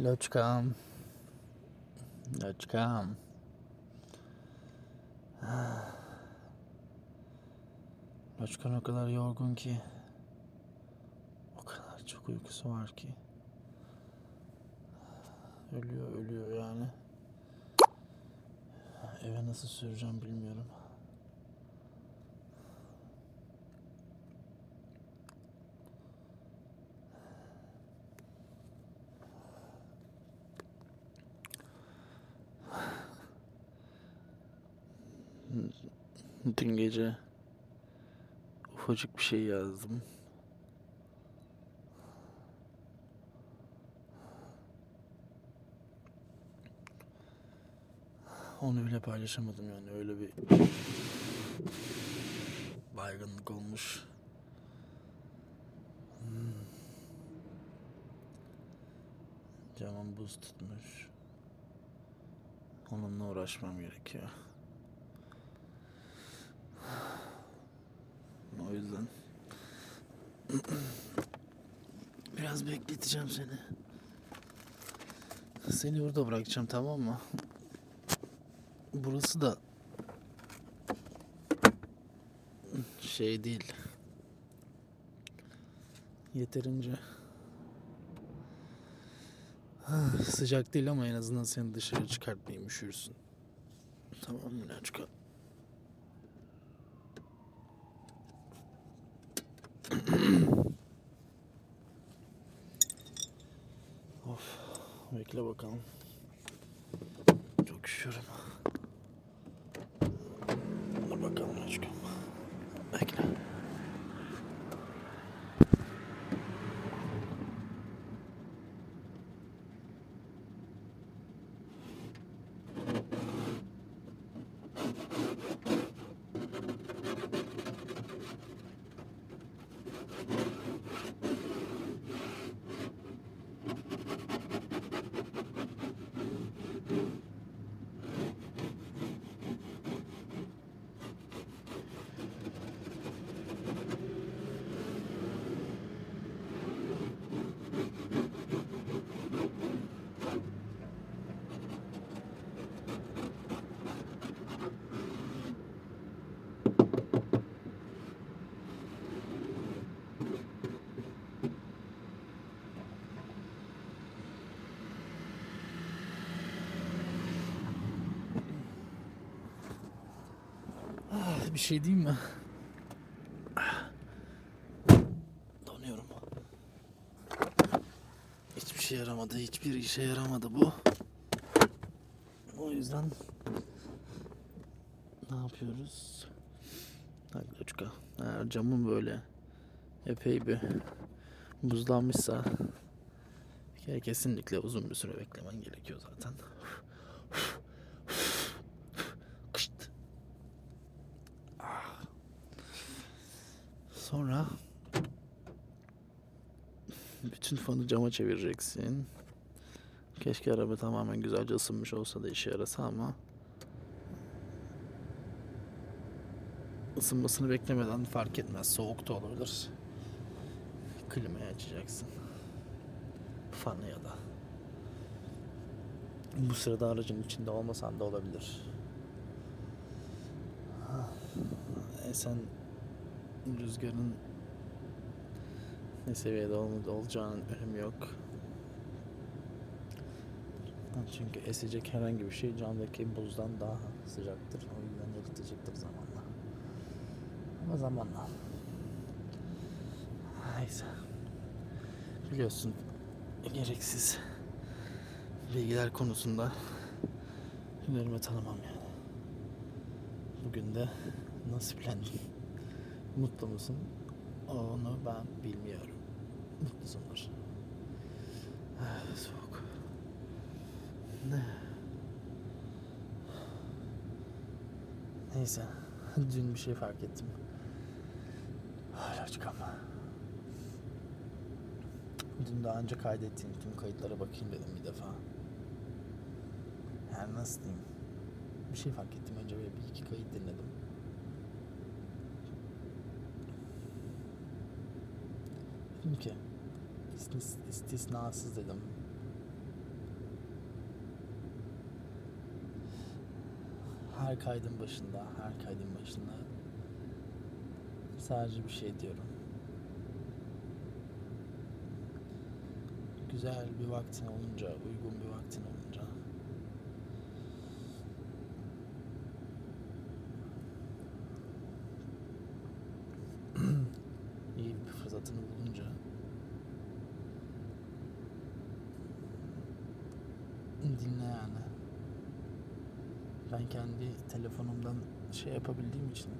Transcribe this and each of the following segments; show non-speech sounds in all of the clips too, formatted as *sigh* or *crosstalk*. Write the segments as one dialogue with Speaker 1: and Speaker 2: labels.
Speaker 1: Loçkam. Loçkam. Loçkan o kadar yorgun ki. O kadar çok uykusu var ki. Ölüyor ölüyor yani. Eve nasıl süreceğim bilmiyorum. Dün gece ufacık bir şey yazdım. Onu bile paylaşamadım yani öyle bir baygınlık olmuş. Hmm. Camım buz tutmuş. Onunla uğraşmam gerekiyor. O yüzden *clears throat* biraz bekleteceğim seni. Seni burada bırakacağım tamam mı? Burası da şey değil. Yeterince *sighs* sıcak değil ama en azından seni dışarı çıkartmayayım üşürsün. Tamam mı Naçka? Aquele é. Bir şey diyeyim mi? Donuyorum. Hiçbir şey yaramadı. Hiçbir işe yaramadı bu. O yüzden ne yapıyoruz? Hadi Loçka. Eğer camın böyle epey bir buzlanmışsa kesinlikle uzun bir süre beklemen gerekiyor zaten. Sonra bütün fanı cama çevireceksin. Keşke araba tamamen güzelce ısınmış olsa da işe yarasa ama ısınmasını beklemeden fark etmez. Soğuk da olabilir. Klimayı açacaksın. Fanı ya da. Bu sırada aracın içinde olmasan da olabilir. E sen rüzgarın ne seviyede ol- olacağının önemi yok. Çünkü esecek herhangi bir şey camdaki buzdan daha sıcaktır. O yüzden eritacaktır zamanla. Ama zamanla. Neyse. Biliyorsun gereksiz bilgiler konusunda hünerimi tanımam yani. Bugün de nasiplendin. Mutlu musun? Onu ben bilmiyorum. Mutlusundur. Ah, soğuk. Ne? Neyse. *laughs* Dün bir şey fark ettim. Hala çıkamam. Dün daha önce kaydettiğim tüm kayıtlara bakayım dedim bir defa. Yani nasıl diyeyim? Bir şey fark ettim. Önce bir iki kayıt dinledim. dedim ki. İstisnasız dedim. Her kaydın başında, her kaydın başında sadece bir şey diyorum. Güzel bir vaktin olunca, uygun bir vaktin olunca bir fırsatını bulunca dinle yani. Ben kendi telefonumdan şey yapabildiğim için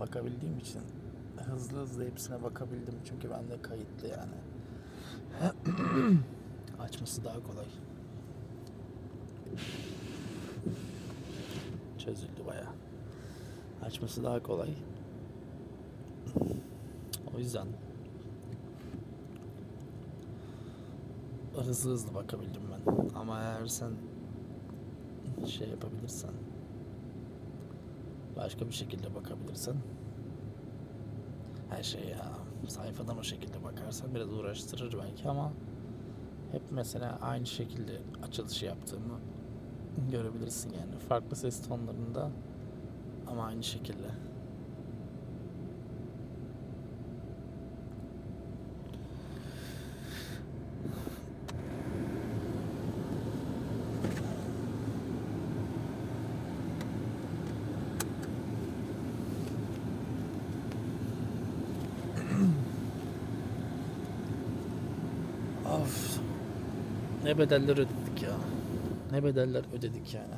Speaker 1: bakabildiğim için hızlı hızlı hepsine bakabildim çünkü bende kayıtlı yani. *clears throat* Açması daha kolay. Çözüldü baya. Açması daha kolay. Yüzden hızlı hızlı bakabildim ben. Ama eğer sen şey yapabilirsen başka bir şekilde bakabilirsen her şey ya sayfadan o şekilde bakarsan biraz uğraştırır belki ama hep mesela aynı şekilde açılışı yaptığımı görebilirsin yani farklı ses tonlarında ama aynı şekilde. Of. Ne bedeller ödedik ya. Ne bedeller ödedik yani.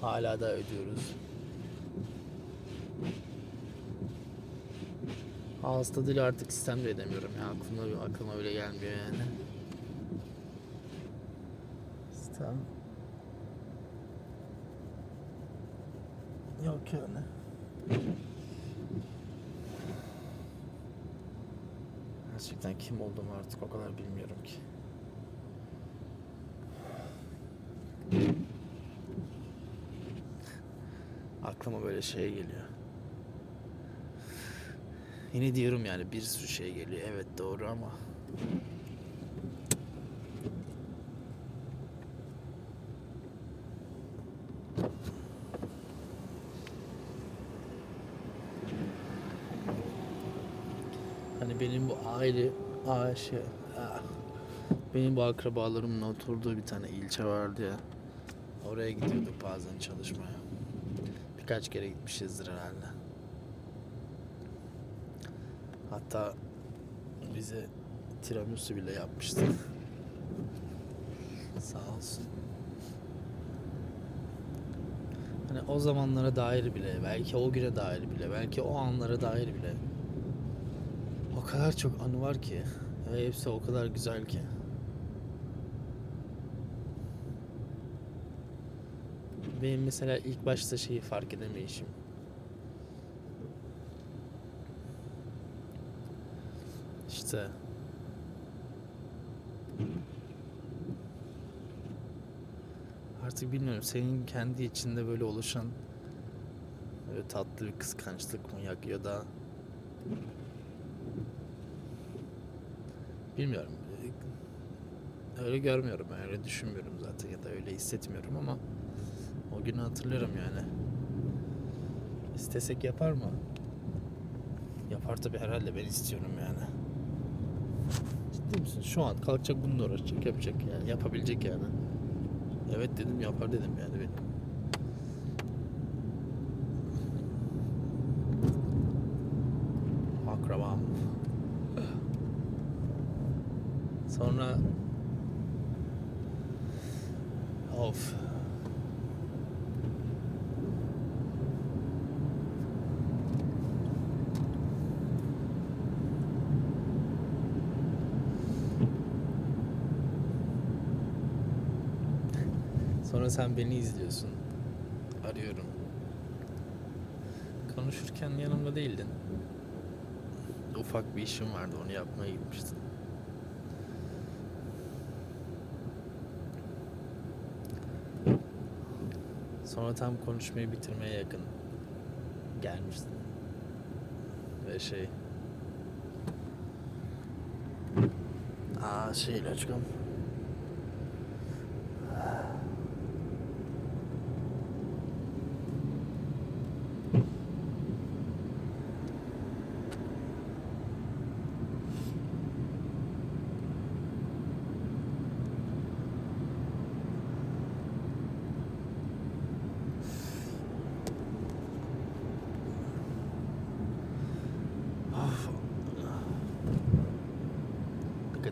Speaker 1: Hala da ödüyoruz. Ağız tadıyla artık sistem de edemiyorum ya. Aklıma, aklıma bile gelmiyor yani. Sistem. Yok yani. Gerçekten kim olduğumu artık o kadar bilmiyorum ki. Aklıma böyle şey geliyor. Yine diyorum yani bir sürü şey geliyor. Evet doğru ama hani benim bu aile Ayşe ah, benim bu akrabalarımın oturduğu bir tane ilçe vardı ya. Oraya gidiyorduk bazen çalışmaya. Birkaç kere gitmişizdir herhalde. Hatta bize tiramisu bile yapmıştı. *laughs* Sağ olsun. Hani o zamanlara dair bile, belki o güne dair bile, belki o anlara dair bile kadar çok anı var ki ve hepsi o kadar güzel ki. Benim mesela ilk başta şeyi fark edemeyişim. İşte artık bilmiyorum senin kendi içinde böyle oluşan böyle tatlı bir kıskançlık mı ya- da bilmiyorum öyle görmüyorum öyle düşünmüyorum zaten ya da öyle hissetmiyorum ama o günü hatırlarım yani istesek yapar mı? Yapar tabii herhalde ben istiyorum yani. Ciddi misin? Şu an kalkacak bununla uğraşacak yapacak yani yapabilecek yani. Evet dedim yapar dedim yani benim. Akrabam. Sonra of Sonra sen beni izliyorsun. Arıyorum. Konuşurken yanımda değildin. Ufak bir işim vardı onu yapmaya gitmiştin. Sonra tam konuşmayı bitirmeye yakın gelmiştin. Ve şey... Aa şey Loçkam.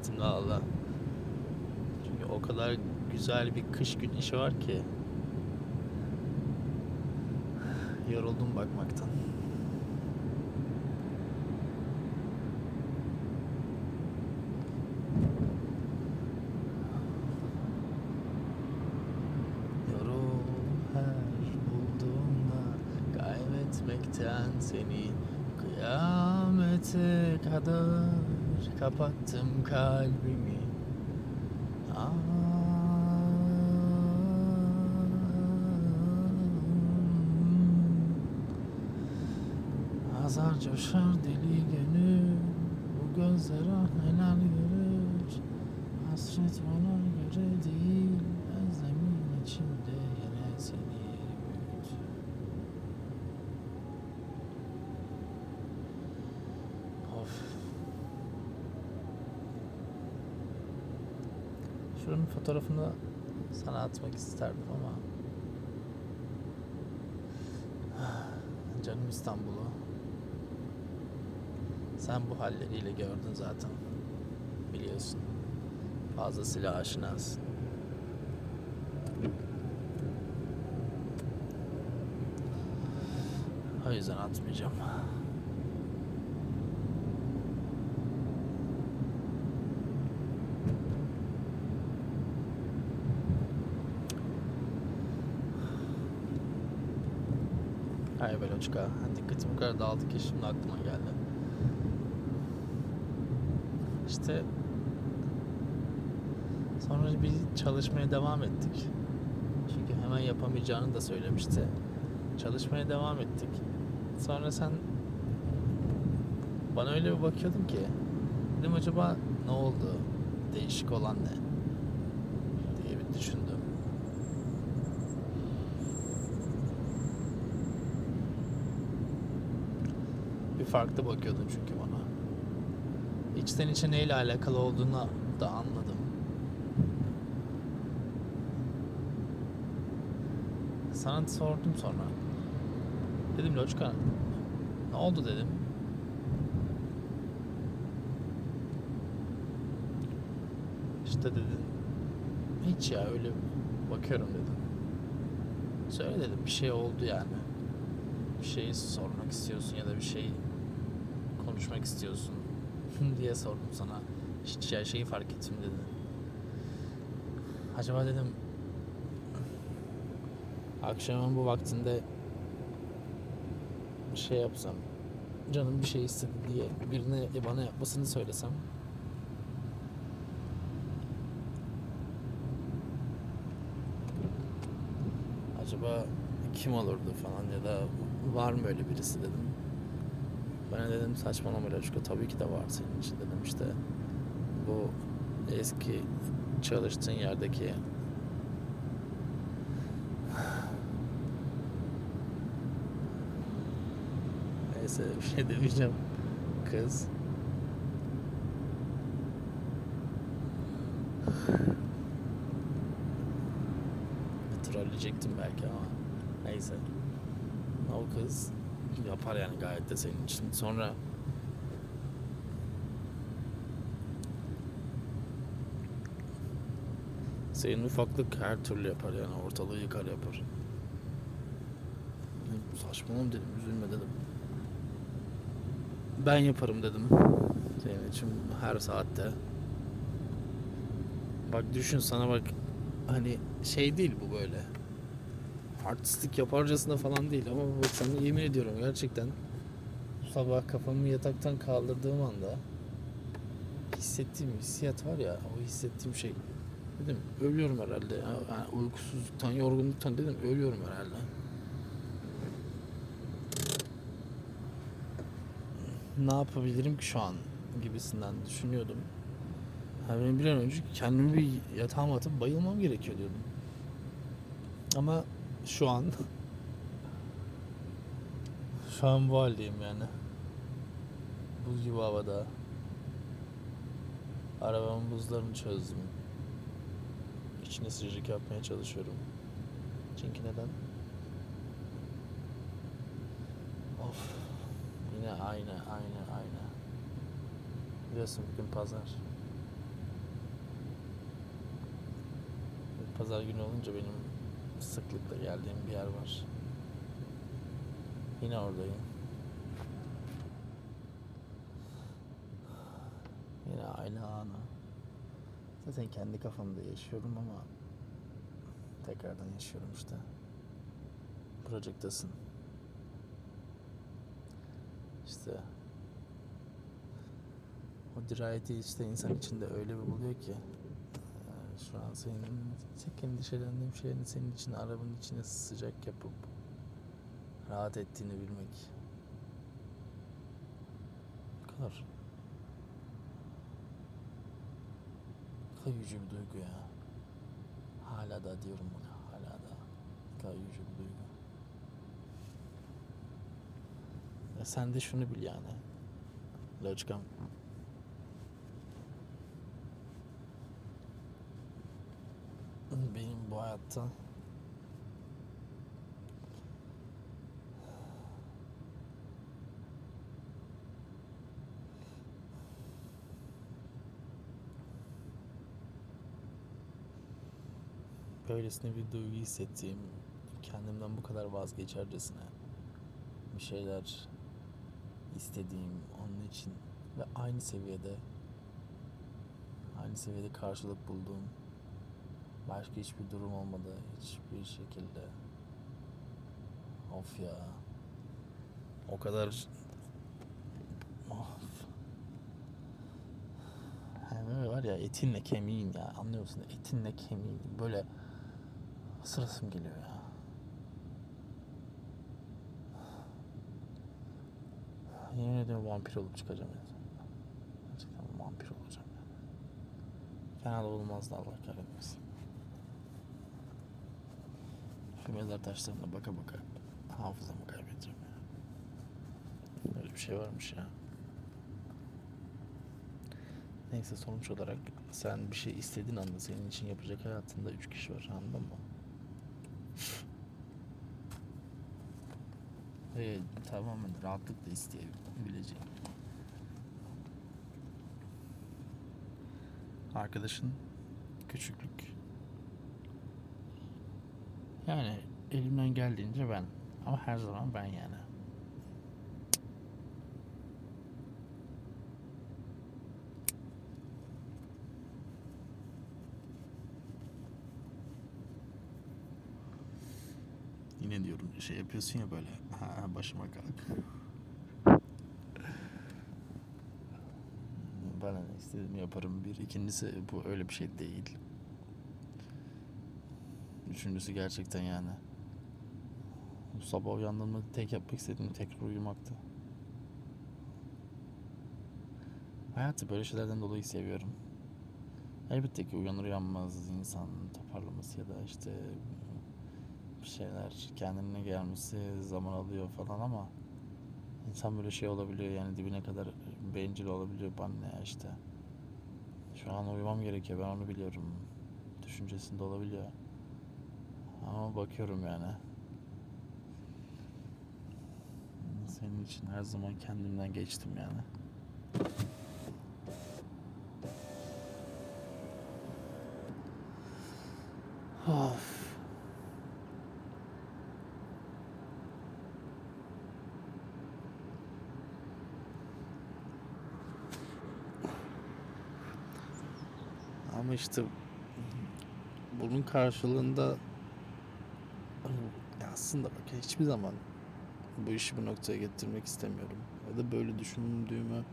Speaker 1: Dikkatim dağıldı. Çünkü o kadar güzel bir kış güneşi var ki. Yoruldum bakmaktan. Yorul her bulduğumda kaybetmekten seni kıyamete kadar kapattım kalbimi. Aa. Azar coşar deli gönül Bu gözler ah neler görür Hasret bana göre değil Özlemin içimde yine seni büyüt Of Şuranın fotoğrafını sana atmak isterdim ama. Canım İstanbul'u. Sen bu halleriyle gördün zaten. Biliyorsun. Fazlasıyla aşinasın. O yüzden atmayacağım Hayır Beloçka. Dikkatim bu kadar dağıldı ki şimdi aklıma geldi. İşte sonra bir çalışmaya devam ettik. Çünkü hemen yapamayacağını da söylemişti. Çalışmaya devam ettik. Sonra sen bana öyle bir bakıyordun ki dedim acaba ne oldu? Değişik olan ne? diye bir düşündüm. Bir farklı bakıyordun çünkü bana. İçten içe neyle alakalı olduğunu da anladım. Sana sordum sonra. Dedim Loçka ne oldu dedim. İşte dedin. Hiç ya öyle bakıyorum dedim. Söyle dedim bir şey oldu yani. Bir şey sormak istiyorsun ya da bir şey konuşmak istiyorsun diye sordum sana. Hiç ya şeyi fark ettim dedi. Acaba dedim akşamın bu vaktinde bir şey yapsam canım bir şey istedi diye birine bana yapmasını söylesem acaba kim olurdu falan ya da var mı öyle birisi dedim. Ben de dedim saçmalama Loşko tabii ki de var senin için. Dedim işte bu eski çalıştığın yerdeki *sighs* neyse bir şey *laughs* demeyeceğim. Kız. *sighs* Trolleyecektim belki ama neyse. O kız yapar yani gayet de senin için. Sonra senin ufaklık her türlü yapar yani. Ortalığı yıkar yapar. Saçmalama dedim üzülme dedim. Ben yaparım dedim. Senin için her saatte. Bak düşün sana bak hani şey değil bu böyle artistlik yaparcasına falan değil ama bak sana yemin ediyorum gerçekten sabah kafamı yataktan kaldırdığım anda hissettiğim hissiyat var ya o hissettiğim şey dedim ölüyorum herhalde yani uykusuzluktan yorgunluktan dedim ölüyorum herhalde ne yapabilirim ki şu an gibisinden düşünüyordum. Yani benim bir an önce kendimi bir yatağıma atıp bayılmam gerekiyor diyordum. Ama şu an. şu an bu haldeyim yani. Buz gibi havada. Arabamın buzlarını çözdüm. İçine sıcacık yapmaya çalışıyorum. Çünkü neden? Of. Yine aynı, aynı, aynı. Biliyorsun bugün pazar. Pazar günü olunca benim sıklıkla geldiğim bir yer var. Yine oradayım. Yine aynı anı. Zaten kendi kafamda yaşıyorum ama tekrardan yaşıyorum işte. Project'tasın. İşte o dirayeti işte insan içinde öyle bir buluyor ki şu an senin tek endişelendiğim şey senin için arabanın içine sıcak yapıp rahat ettiğini bilmek. Ne kadar ne kadar yüce bir duygu ya. Hala da diyorum buna. Hala da. Ne kadar yüce bir duygu. Ya sen de şunu bil yani. Loçkam. Benim bu hayatta? Böylesine bir duygu hissettiğim, kendimden bu kadar vazgeçercesine bir şeyler istediğim onun için ve aynı seviyede aynı seviyede karşılık bulduğum başka hiçbir durum olmadı hiçbir şekilde of ya o kadar of yani var ya etinle kemiğin ya anlıyorsun etinle kemiğin böyle sırasım geliyor ya Yemin ediyorum vampir olup çıkacağım ya. Gerçekten vampir olacağım yani. Fena da olmaz da Allah kahretmesin. Mezar taşlarına baka baka hafızamı kaybedeceğim ya. Böyle bir şey varmış ya. Neyse sonuç olarak sen bir şey istediğin anda senin için yapacak hayatında üç kişi var anladın mı? *laughs* Ve tamamen rahatlıkla isteyebileceğin. Arkadaşın küçüklük. Yani elimden geldiğince ben. Ama her zaman ben yani. Yine diyorum şey yapıyorsun ya böyle ha, başıma kalk. Ben ne istediğimi yaparım bir. İkincisi bu öyle bir şey değil. Üçüncüsü gerçekten yani. Bu sabah uyandığımda tek yapmak istediğim tekrar uyumaktı. Hayatı böyle şeylerden dolayı seviyorum. Elbette ki uyanır uyanmaz insan toparlaması ya da işte bir şeyler kendine gelmesi zaman alıyor falan ama insan böyle şey olabiliyor yani dibine kadar bencil olabiliyor bana ya işte. Şu an uyumam gerekiyor ben onu biliyorum. Düşüncesinde olabiliyor. Ama bakıyorum yani. Senin için her zaman kendimden geçtim yani. Of. Ama işte bunun karşılığında aslında bak hiçbir zaman bu işi bu noktaya getirmek istemiyorum. Ya da böyle düşündüğümü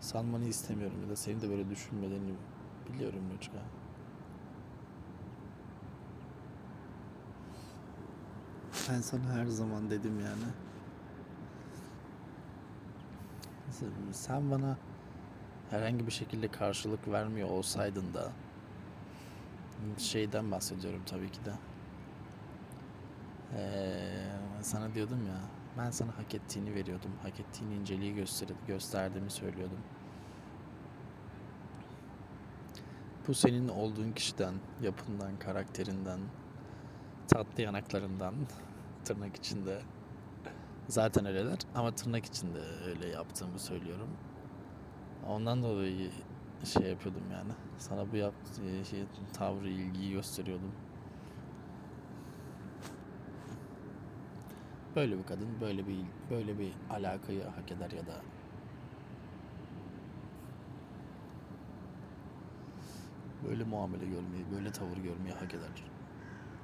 Speaker 1: sanmanı istemiyorum. Ya da senin de böyle düşünmediğini biliyorum Loçka. Ben sana her zaman dedim yani. Sen- bana herhangi bir şekilde karşılık vermiyor olsaydın da şeyden bahsediyorum tabii ki de. Ee, sana diyordum ya ben sana hak ettiğini veriyordum. Hak ettiğin inceliği göster gösterdiğimi söylüyordum. Bu senin olduğun kişiden, yapından, karakterinden, tatlı yanaklarından tırnak içinde zaten öyleler ama tırnak içinde öyle yaptığımı söylüyorum. Ondan dolayı şey yapıyordum yani. Sana bu yaptığı şey, tavrı, ilgiyi gösteriyordum. Böyle bir kadın böyle bir böyle bir alakayı hak eder ya da böyle muamele görmeyi, böyle tavır görmeyi hak eder.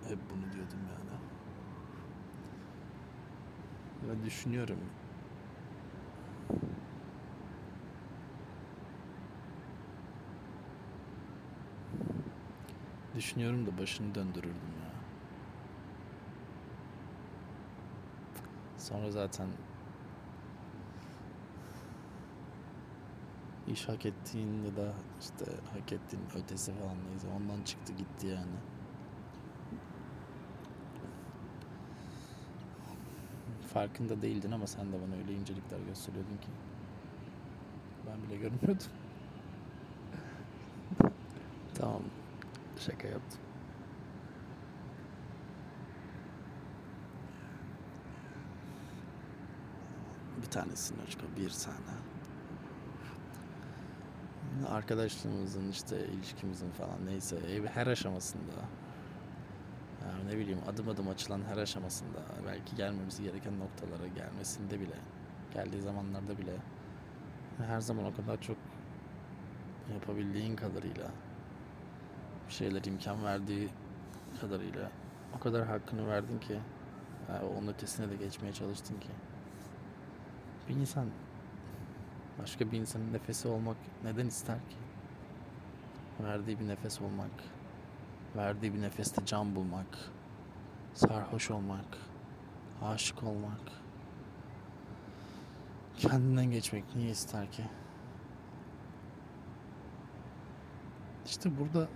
Speaker 1: Hep bunu diyordum yani. Ve düşünüyorum. Düşünüyorum da başını döndürürdüm ya. Sonra zaten iş hak ettiğin ya da işte hak ettiğin ötesi falan neyse ondan çıktı gitti yani. Farkında değildin ama sen de bana öyle incelikler gösteriyordun ki. Ben bile görmüyordum. tamam. Şaka yaptım. Bir tanesini açık bir tane. Arkadaşlığımızın işte ilişkimizin falan neyse her aşamasında yani ne bileyim adım adım açılan her aşamasında belki gelmemiz gereken noktalara gelmesinde bile geldiği zamanlarda bile her zaman o kadar çok yapabildiğin kadarıyla bir şeyler imkan verdiği kadarıyla o kadar hakkını verdin ki yani onun ötesine de geçmeye çalıştın ki bir insan başka bir insanın nefesi olmak neden ister ki? Verdiği bir nefes olmak, verdiği bir nefeste can bulmak, sarhoş olmak, aşık olmak, kendinden geçmek niye ister ki? İşte burada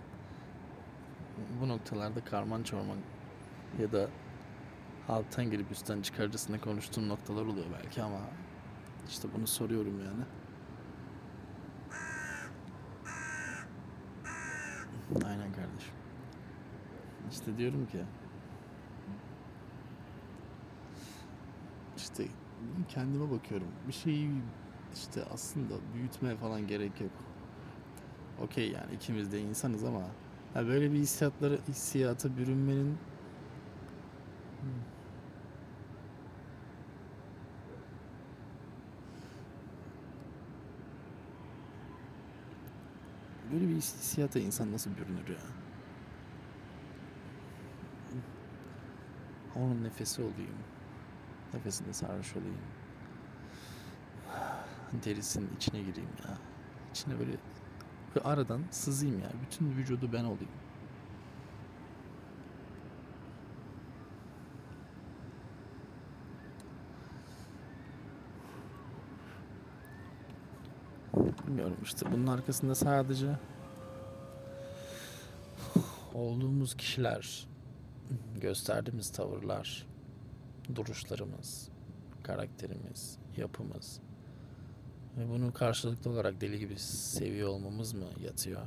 Speaker 1: bu noktalarda karman çorman ya da alttan girip üstten çıkarcasına konuştuğum noktalar oluyor belki ama işte bunu soruyorum yani. *laughs* Aynen kardeşim. İşte diyorum ki işte kendime bakıyorum. Bir şeyi işte aslında büyütmeye falan gerek yok. Okey yani ikimiz de insanız ama ya böyle bir hissiyatları hissiyata bürünmenin böyle bir hissiyata insan nasıl bürünür ya? Onun nefesi olayım. Nefesinde sarhoş olayım. Derisinin içine gireyim ya. İçine böyle, böyle aradan sızayım ya. Bütün vücudu ben olayım. İşte bunun arkasında sadece olduğumuz kişiler, gösterdiğimiz tavırlar, duruşlarımız, karakterimiz, yapımız ve bunu karşılıklı olarak deli gibi seviyor olmamız mı yatıyor?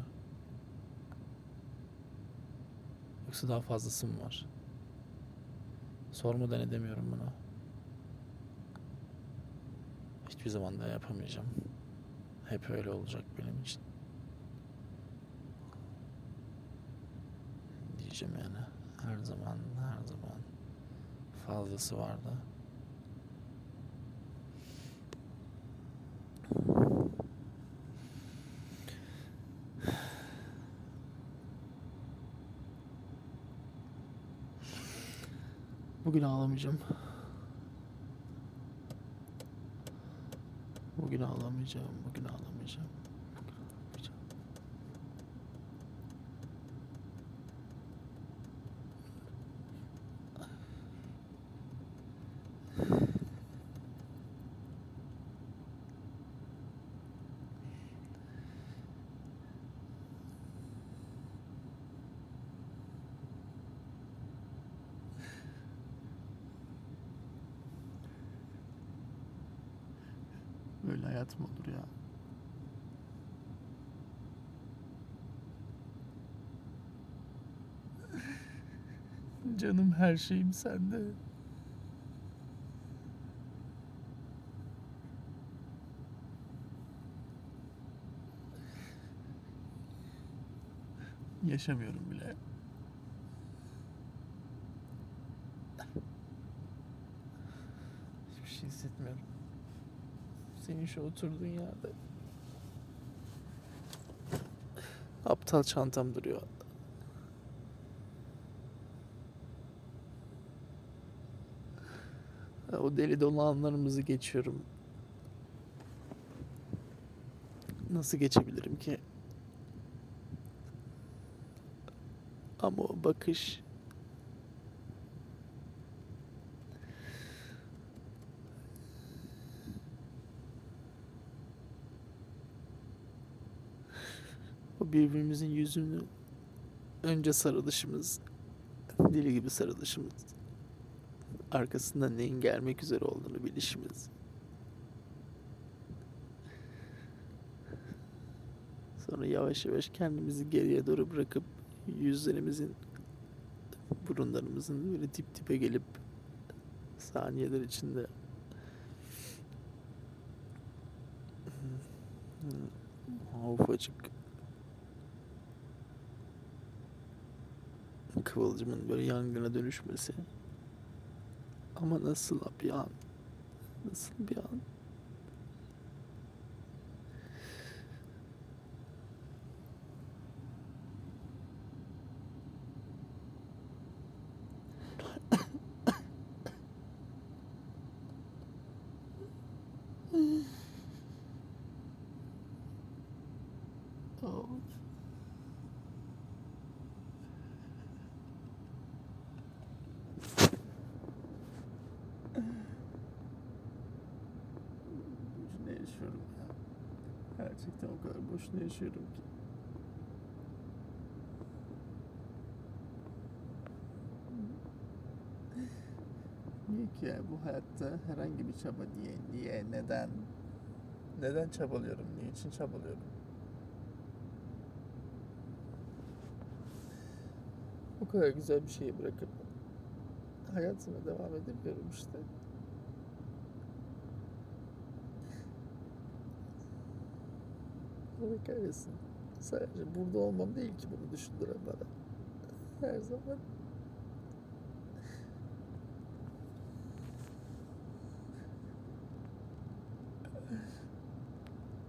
Speaker 1: Yoksa daha fazlası mı var? Sormadan edemiyorum bunu. Hiçbir zaman da yapamayacağım. Hep öyle olacak benim için. Diyeceğim yani. Her zaman, her zaman fazlası. Bugün ağlamayacağım. Bugün ağlamayacağım, bugün ağlamayacağım. Bugün ağlamayacağım. Böyle hayat olur ya? Canım her şeyim sende. Yaşamıyorum bile. Şu oturduğun yerde. Aptal çantam duruyor. Ya O deli dolu anlarımızı geçiyorum. Nasıl geçebilirim ki? Ama o bakış birbirimizin yüzünü önce sarılışımız deli gibi sarılışımız arkasından neyin gelmek üzere olduğunu bilişimiz. Sonra yavaş yavaş kendimizi geriye doğru bırakıp yüzlerimizin burunlarımızın böyle dip dibe gelip saniyeler içinde o ufacık kıvılcımın böyle yangına dönüşmesi. Ama nasıl bir an nasıl bir an Oh. Boşuna yaşıyorum ya. Gerçekten o kadar boşuna yaşıyorum ki. Niye ki bu hayatta herhangi bir çaba niye, niye, neden? Neden çabalıyorum, niçin çabalıyorum? O kadar güzel bir şeyi bırakıp hayatıma devam edemiyorum işte. Allah kahretsin. Sadece burada olmam değil ki bunu düşündüren bana. Her zaman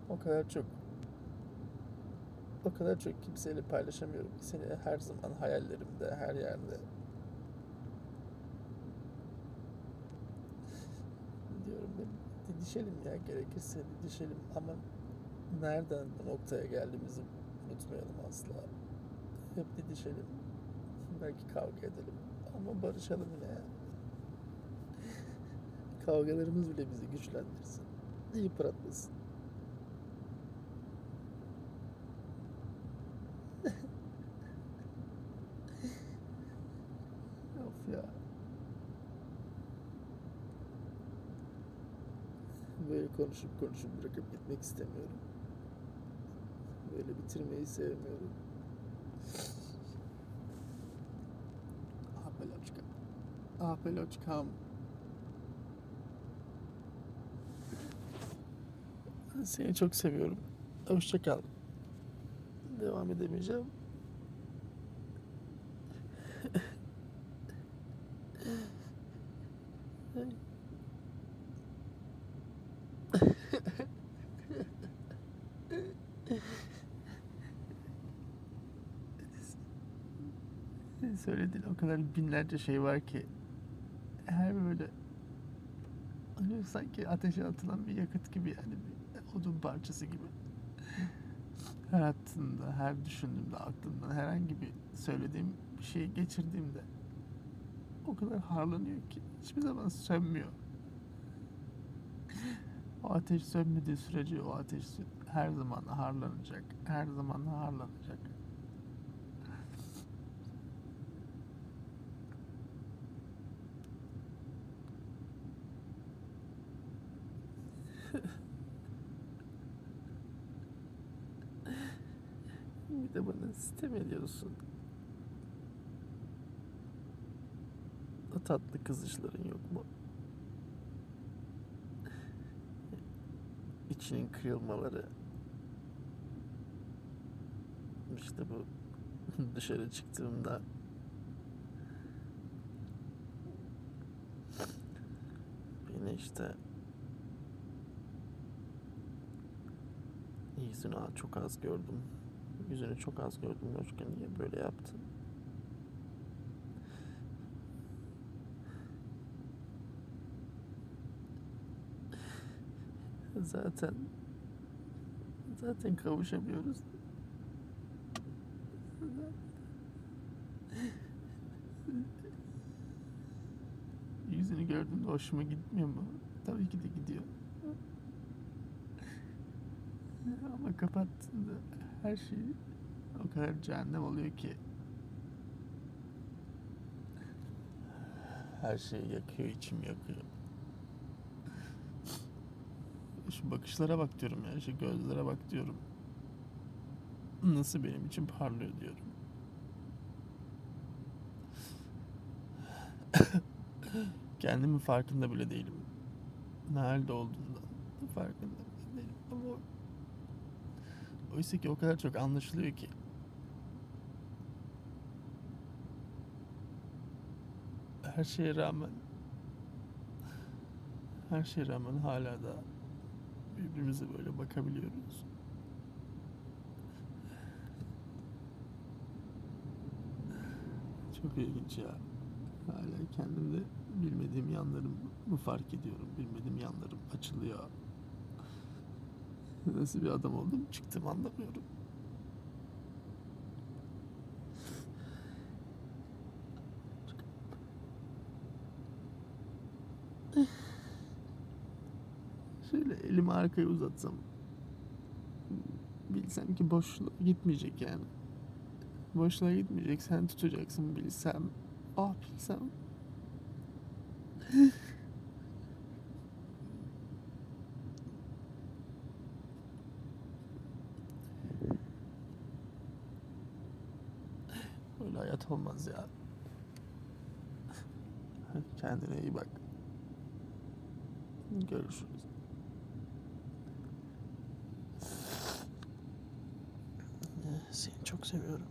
Speaker 1: o kadar çok o kadar çok kimseyle paylaşamıyorum seni her zaman hayallerimde, her yerde. Diyorum ben didişelim ya gerekirse didişelim ama nereden bu noktaya geldiğimizi unutmayalım asla. Hep didişelim. Belki kavga edelim ama barışalım yine. Kavgalarımız bile bizi güçlendirsin. Yıpratmasın. Of ya. Böyle konuşup konuşup bırakıp gitmek istemiyorum. Böyle bitirmeyi sevmiyorum. Ah Peloçka. Ah Peloçkam. Seni çok seviyorum. Hoşça kal. Devam edemeyeceğim. Söylediğin o kadar binlerce şey var ki her böyle hani sanki ateşe atılan bir yakıt gibi yani bir odun parçası gibi. *laughs* Her attığımda, her düşündüğümde, aklımdan herhangi bir söylediğim bir şey geçirdiğimde o kadar harlanıyor ki hiçbir zaman sönmüyor. O ateş sönmediği sürece o ateş her zaman harlanacak, her zaman harlanacak. *laughs* Bir de bana sitem ediyorsun. O tatlı kızışların yok mu? İçinin kırılmaları. İşte bu *laughs* dışarı çıktığımda beni işte yüzünü çok az gördüm. Yüzünü çok az gördüm Loşka niye böyle yaptın? Zaten zaten kavuşamıyoruz. Yüzünü gördüğümde hoşuma gitmiyor mu? Tabii ki de gidiyor. Ama kapattığında her şey o kadar cehennem oluyor ki. Her şey yakıyor, içim yakıyor. Şu bakışlara bak diyorum ya, şu gözlere bak diyorum. Nasıl benim için parlıyor diyorum. *laughs* Kendimin farkında bile değilim. Ne halde olduğundan farkında bile değilim. Ama oysa ki o kadar çok anlaşılıyor ki. Her şeye rağmen her şeye rağmen hala da birbirimize böyle bakabiliyoruz. Çok ilginç ya. Hala kendimde bilmediğim yanlarımı fark ediyorum. Bilmediğim yanlarım açılıyor. *laughs* Nasıl bir adam oldum çıktım anlamıyorum. Şöyle elimi arkaya uzatsam bilsem ki boşluğa gitmeyecek yani. Boşluğa gitmeyecek sen tutacaksın bilsem. Ah bilsem. *laughs* Hayat olmaz ya. *laughs* Kendine iyi bak. Görüşürüz. Seni çok seviyorum.